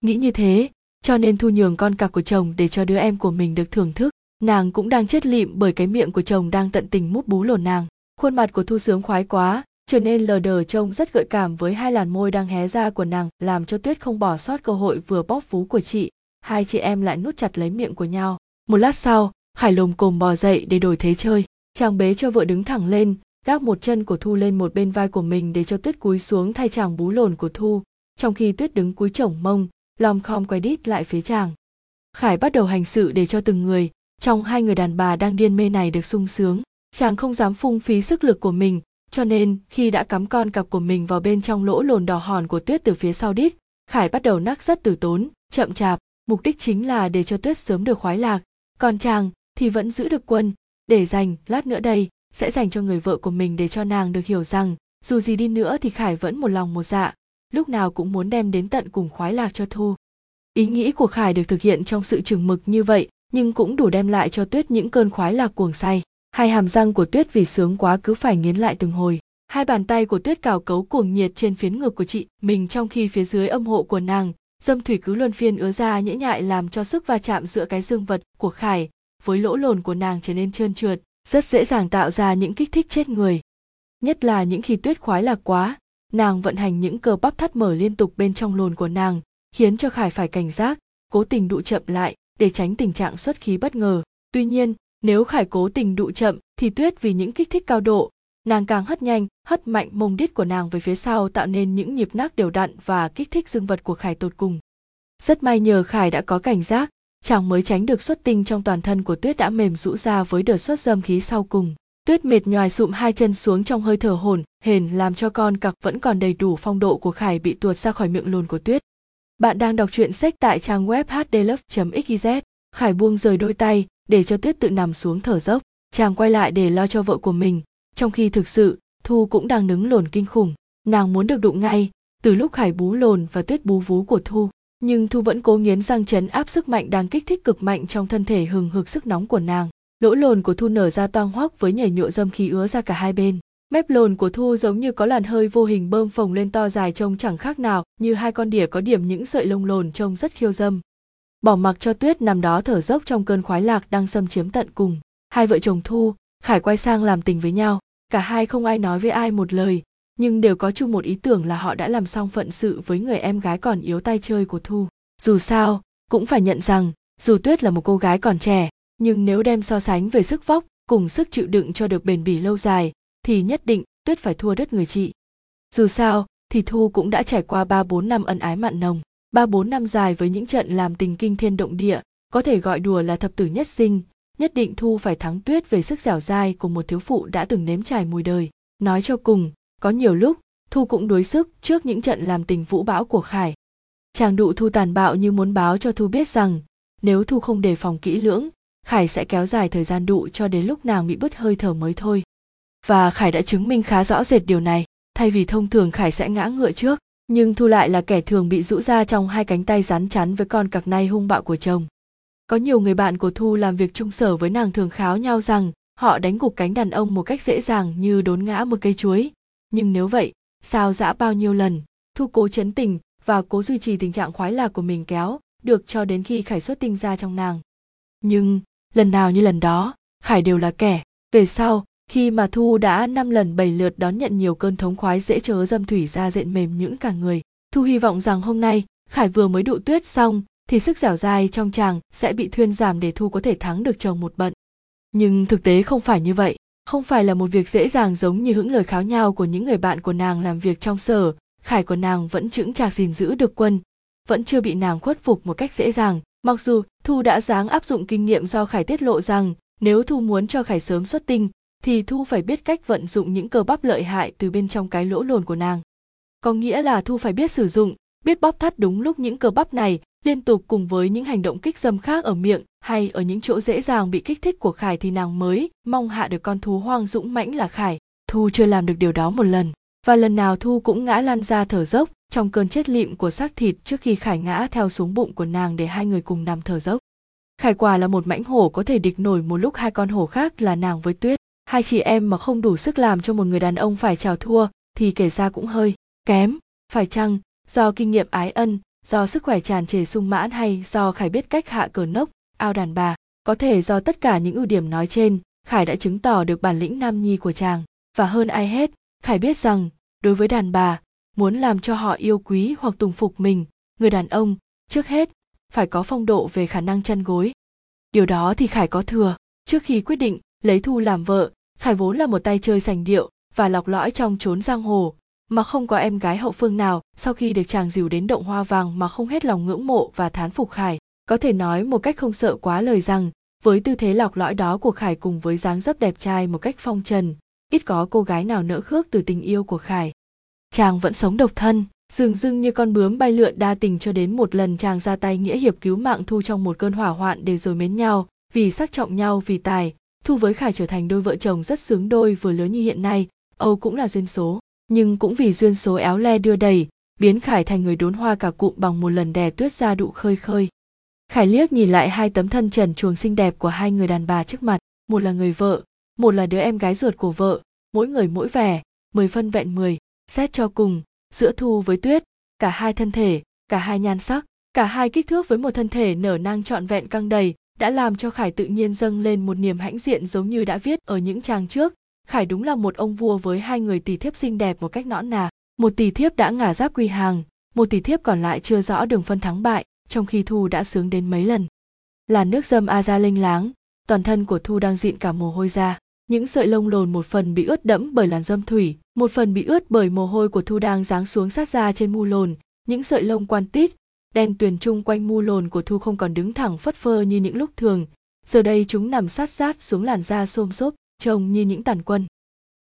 nghĩ như thế, cho nên thu nhường con cặc của chồng để cho đứa em của mình được thưởng thức. Nàng cũng đang chết lịm bởi cái miệng của chồng đang tận tình mút bú lồn nàng. Khuôn mặt của thu sướng khoái quá, trở nên lờ đờ trông rất gợi cảm với hai làn môi đang hé ra của nàng, làm cho tuyết không bỏ sót cơ hội vừa bóp vú của chị. Hai chị em lại nút chặt lấy miệng của nhau. Một lát sau khải lồm cồm bò dậy để đổi thế chơi. Chàng bế cho vợ đứng thẳng lên, gác một chân của thu lên một bên vai của mình để cho tuyết cúi xuống thay chàng bú lồn của thu. Trong khi tuyết đứng cúi chổng mông lom khom quay đít lại phía chàng. Khải bắt đầu hành sự để cho từng người. Trong hai người đàn bà đang điên mê này được sung sướng, chàng không dám phung phí sức lực của mình, cho nên khi đã cắm con cặp của mình vào bên trong lỗ lồn đỏ hòn của tuyết từ phía sau đít, khải bắt đầu nắc rất từ tốn, chậm chạp. Mục đích chính là để cho tuyết sớm được khoái lạc. Còn chàng thì vẫn giữ được quân. Để dành, lát nữa đây, sẽ dành cho người vợ của mình để cho nàng được hiểu rằng dù gì đi nữa thì khải vẫn một lòng một dạ lúc nào cũng muốn đem đến tận cùng khoái lạc cho thu. Ý nghĩ của khải được thực hiện trong sự chừng mực như vậy, nhưng cũng đủ đem lại cho tuyết những cơn khoái lạc cuồng say. Hai hàm răng của tuyết vì sướng quá cứ phải nghiến lại từng hồi. Hai bàn tay của tuyết cào cấu cuồng nhiệt trên phiến ngực của chị, mình trong khi phía dưới âm hộ của nàng, dâm thủy cứ luân phiên ứa ra nhễ nhại làm cho sức va chạm giữa cái dương vật của khải với lỗ lồn của nàng trở nên trơn trượt, rất dễ dàng tạo ra những kích thích chết người. Nhất là những khi tuyết khoái lạc quá nàng vận hành những cơ bắp thắt mở liên tục bên trong lồn của nàng, khiến cho khải phải cảnh giác, cố tình đụ chậm lại để tránh tình trạng xuất khí bất ngờ. Tuy nhiên, nếu khải cố tình đụ chậm thì tuyết vì những kích thích cao độ, nàng càng hất nhanh, hất mạnh mông đít của nàng về phía sau tạo nên những nhịp nác đều đặn và kích thích dương vật của khải tột cùng. Rất may nhờ khải đã có cảnh giác, chàng mới tránh được xuất tinh trong toàn thân của tuyết đã mềm rũ ra với đợt xuất dâm khí sau cùng tuyết mệt nhoài sụm hai chân xuống trong hơi thở hồn hển làm cho con cặc vẫn còn đầy đủ phong độ của khải bị tuột ra khỏi miệng lồn của tuyết. Bạn đang đọc truyện sách tại trang web hdlove xyz khải buông rời đôi tay, để cho tuyết tự nằm xuống thở dốc. Chàng quay lại để lo cho vợ của mình. Trong khi thực sự, thu cũng đang đứng lồn kinh khủng. Nàng muốn được đụng ngay. Từ lúc khải bú lồn và tuyết bú vú của thu, nhưng thu vẫn cố nghiến răng chấn áp sức mạnh đang kích thích cực mạnh trong thân thể hừng hực sức nóng của nàng lỗ lồn của thu nở ra toang hoác với nhảy nhụa dâm khí ứa ra cả hai bên. Mép lồn của thu giống như có làn hơi vô hình bơm phồng lên to dài trông chẳng khác nào như hai con đỉa có điểm những sợi lông lồn trông rất khiêu dâm. Bỏ mặc cho tuyết nằm đó thở dốc trong cơn khoái lạc đang xâm chiếm tận cùng. Hai vợ chồng thu, khải quay sang làm tình với nhau. Cả hai không ai nói với ai một lời, nhưng đều có chung một ý tưởng là họ đã làm xong phận sự với người em gái còn yếu tay chơi của thu. Dù sao, cũng phải nhận rằng, dù tuyết là một cô gái còn trẻ nhưng nếu đem so sánh về sức vóc cùng sức chịu đựng cho được bền bỉ lâu dài, thì nhất định tuyết phải thua đất người chị. Dù sao, thì thu cũng đã trải qua ba bốn năm ân ái mặn nồng, ba bốn năm dài với những trận làm tình kinh thiên động địa, có thể gọi đùa là thập tử nhất sinh, nhất định thu phải thắng tuyết về sức dẻo dai của một thiếu phụ đã từng nếm trải mùi đời. Nói cho cùng, có nhiều lúc, thu cũng đối sức trước những trận làm tình vũ bão của khải. Chàng đụ thu tàn bạo như muốn báo cho thu biết rằng, nếu thu không đề phòng kỹ lưỡng khải sẽ kéo dài thời gian đụ cho đến lúc nàng bị bứt hơi thở mới thôi. Và khải đã chứng minh khá rõ rệt điều này. Thay vì thông thường khải sẽ ngã ngựa trước, nhưng thu lại là kẻ thường bị rũ ra trong hai cánh tay rắn chắn với con cặc nay hung bạo của chồng. Có nhiều người bạn của thu làm việc chung sở với nàng thường kháo nhau rằng họ đánh gục cánh đàn ông một cách dễ dàng như đốn ngã một cây chuối. Nhưng nếu vậy, sao dã bao nhiêu lần, thu cố chấn tình và cố duy trì tình trạng khoái lạc của mình kéo được cho đến khi khải xuất tinh ra trong nàng. Nhưng lần nào như lần đó, khải đều là kẻ. Về sau, khi mà thu đã năm lần bảy lượt đón nhận nhiều cơn thống khoái dễ chớ dâm thủy ra dện mềm những cả người, thu hy vọng rằng hôm nay, khải vừa mới đụ tuyết xong, thì sức dẻo dai trong chàng sẽ bị thuyên giảm để thu có thể thắng được chồng một bận. Nhưng thực tế không phải như vậy. Không phải là một việc dễ dàng giống như những lời kháo nhau của những người bạn của nàng làm việc trong sở. Khải của nàng vẫn chững chạc gìn giữ được quân, vẫn chưa bị nàng khuất phục một cách dễ dàng mặc dù thu đã dáng áp dụng kinh nghiệm do khải tiết lộ rằng, nếu thu muốn cho khải sớm xuất tinh, thì thu phải biết cách vận dụng những cơ bắp lợi hại từ bên trong cái lỗ lồn của nàng. Có nghĩa là thu phải biết sử dụng, biết bóp thắt đúng lúc những cơ bắp này liên tục cùng với những hành động kích dâm khác ở miệng hay ở những chỗ dễ dàng bị kích thích của khải thì nàng mới mong hạ được con thú hoang dũng mãnh là khải. Thu chưa làm được điều đó một lần và lần nào thu cũng ngã lăn ra thở dốc trong cơn chết lịm của xác thịt trước khi khải ngã theo xuống bụng của nàng để hai người cùng nằm thở dốc. Khải quả là một mãnh hổ có thể địch nổi một lúc hai con hổ khác là nàng với tuyết. Hai chị em mà không đủ sức làm cho một người đàn ông phải chào thua thì kể ra cũng hơi kém. Phải chăng, do kinh nghiệm ái ân, do sức khỏe tràn trề sung mãn hay do khải biết cách hạ cờ nốc, ao đàn bà, có thể do tất cả những ưu điểm nói trên, khải đã chứng tỏ được bản lĩnh nam nhi của chàng. Và hơn ai hết, khải biết rằng đối với đàn bà, muốn làm cho họ yêu quý hoặc tùng phục mình, người đàn ông, trước hết, phải có phong độ về khả năng chăn gối. Điều đó thì khải có thừa. Trước khi quyết định lấy thu làm vợ, khải vốn là một tay chơi sành điệu và lọc lõi trong chốn giang hồ, mà không có em gái hậu phương nào sau khi được chàng dìu đến động hoa vàng mà không hết lòng ngưỡng mộ và thán phục khải. Có thể nói một cách không sợ quá lời rằng, với tư thế lọc lõi đó của khải cùng với dáng dấp đẹp trai một cách phong trần ít có cô gái nào nỡ khước từ tình yêu của khải. Chàng vẫn sống độc thân, dường dưng như con bướm bay lượn đa tình cho đến một lần chàng ra tay nghĩa hiệp cứu mạng thu trong một cơn hỏa hoạn để rồi mến nhau, vì sắc trọng nhau, vì tài, thu với khải trở thành đôi vợ chồng rất sướng đôi vừa lớn như hiện nay, âu cũng là duyên số, nhưng cũng vì duyên số éo le đưa đẩy biến khải thành người đốn hoa cả cụm bằng một lần đè tuyết ra đụ khơi khơi. Khải liếc nhìn lại hai tấm thân trần chuồng xinh đẹp của hai người đàn bà trước mặt, một là người vợ một là đứa em gái ruột của vợ, mỗi người mỗi vẻ, mười phân vẹn mười, xét cho cùng, giữa thu với tuyết, cả hai thân thể, cả hai nhan sắc, cả hai kích thước với một thân thể nở nang trọn vẹn căng đầy, đã làm cho khải tự nhiên dâng lên một niềm hãnh diện giống như đã viết ở những trang trước. Khải đúng là một ông vua với hai người tỷ thiếp xinh đẹp một cách nõn nà. Một tỷ thiếp đã ngả giáp quy hàng, một tỷ thiếp còn lại chưa rõ đường phân thắng bại, trong khi thu đã sướng đến mấy lần. Là nước dâm a ra lênh láng, toàn thân của thu đang dịn cả mồ hôi ra những sợi lông lồn một phần bị ướt đẫm bởi làn dâm thủy, một phần bị ướt bởi mồ hôi của thu đang giáng xuống sát ra trên mu lồn. Những sợi lông quan tít, đen tuyền chung quanh mu lồn của thu không còn đứng thẳng phất phơ như những lúc thường. Giờ đây chúng nằm sát sát xuống làn da xôm xốp, trông như những tàn quân.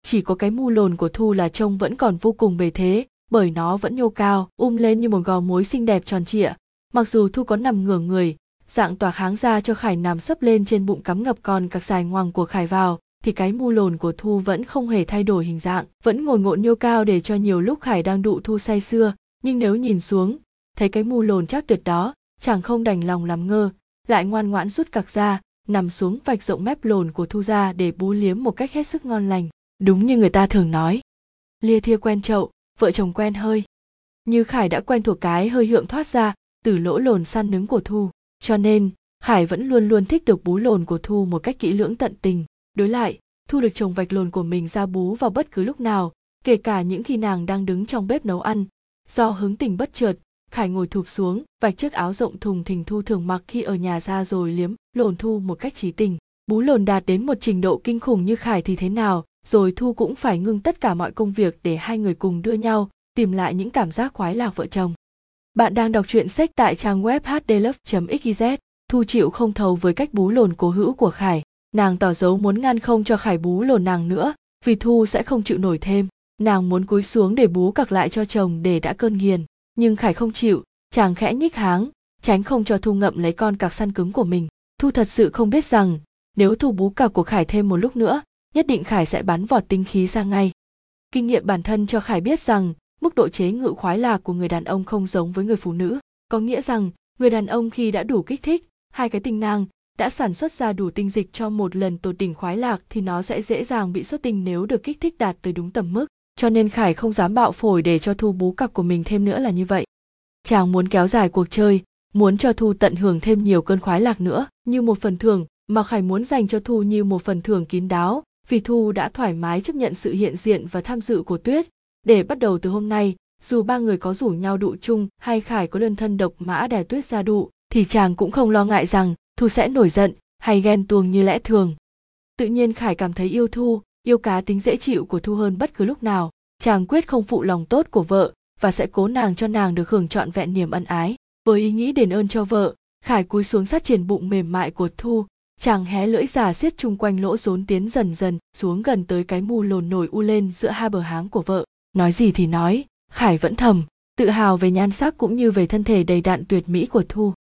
Chỉ có cái mu lồn của thu là trông vẫn còn vô cùng bề thế, bởi nó vẫn nhô cao um lên như một gò mối xinh đẹp tròn trịa. Mặc dù thu có nằm ngửa người, dạng tỏa háng ra cho khải nằm sấp lên trên bụng cắm ngập còn cặc dài ngoằng của khải vào thì cái mu lồn của thu vẫn không hề thay đổi hình dạng, vẫn ngồn ngộn nhô cao để cho nhiều lúc khải đang đụ thu say sưa. Nhưng nếu nhìn xuống, thấy cái mu lồn chắc tuyệt đó, chàng không đành lòng làm ngơ, lại ngoan ngoãn rút cặc ra, nằm xuống vạch rộng mép lồn của thu ra để bú liếm một cách hết sức ngon lành. Đúng như người ta thường nói, lia thia quen chậu, vợ chồng quen hơi. Như khải đã quen thuộc cái hơi hượng thoát ra từ lỗ lồn săn nứng của thu. Cho nên, khải vẫn luôn luôn thích được bú lồn của thu một cách kỹ lưỡng tận tình đối lại, thu được chồng vạch lồn của mình ra bú vào bất cứ lúc nào, kể cả những khi nàng đang đứng trong bếp nấu ăn. Do hứng tình bất chợt, khải ngồi thụp xuống, vạch chiếc áo rộng thùng thình thu thường mặc khi ở nhà ra rồi liếm lồn thu một cách trí tình. Bú lồn đạt đến một trình độ kinh khủng như khải thì thế nào, rồi thu cũng phải ngưng tất cả mọi công việc để hai người cùng đưa nhau, tìm lại những cảm giác khoái lạc vợ chồng. Bạn đang đọc truyện sách tại trang web hdlove.xyz thu chịu không thầu với cách bú lồn cố hữu của khải nàng tỏ dấu muốn ngăn không cho khải bú lồn nàng nữa, vì thu sẽ không chịu nổi thêm. Nàng muốn cúi xuống để bú cặc lại cho chồng để đã cơn nghiền. Nhưng khải không chịu, chàng khẽ nhích háng, tránh không cho thu ngậm lấy con cặc săn cứng của mình. Thu thật sự không biết rằng, nếu thu bú cặc của khải thêm một lúc nữa, nhất định khải sẽ bắn vọt tinh khí ra ngay. Kinh nghiệm bản thân cho khải biết rằng, mức độ chế ngự khoái lạc của người đàn ông không giống với người phụ nữ. Có nghĩa rằng, người đàn ông khi đã đủ kích thích, hai cái tình nang đã sản xuất ra đủ tinh dịch cho một lần tột đỉnh khoái lạc thì nó sẽ dễ dàng bị xuất tinh nếu được kích thích đạt tới đúng tầm mức. Cho nên khải không dám bạo phổi để cho thu bú cặc của mình thêm nữa là như vậy. Chàng muốn kéo dài cuộc chơi, muốn cho thu tận hưởng thêm nhiều cơn khoái lạc nữa, như một phần thưởng, mà khải muốn dành cho thu như một phần thưởng kín đáo, vì thu đã thoải mái chấp nhận sự hiện diện và tham dự của tuyết. Để bắt đầu từ hôm nay, dù ba người có rủ nhau đụ chung hay khải có đơn thân độc mã đè tuyết ra đụ, thì chàng cũng không lo ngại rằng thu sẽ nổi giận, hay ghen tuông như lẽ thường. Tự nhiên khải cảm thấy yêu thu, yêu cá tính dễ chịu của thu hơn bất cứ lúc nào. Chàng quyết không phụ lòng tốt của vợ, và sẽ cố nàng cho nàng được hưởng trọn vẹn niềm ân ái. Với ý nghĩ đền ơn cho vợ, khải cúi xuống sát triển bụng mềm mại của thu. Chàng hé lưỡi già xiết chung quanh lỗ rốn tiến dần dần xuống gần tới cái mù lồn nổi u lên giữa hai bờ háng của vợ. Nói gì thì nói, khải vẫn thầm, tự hào về nhan sắc cũng như về thân thể đầy đặn tuyệt mỹ của thu.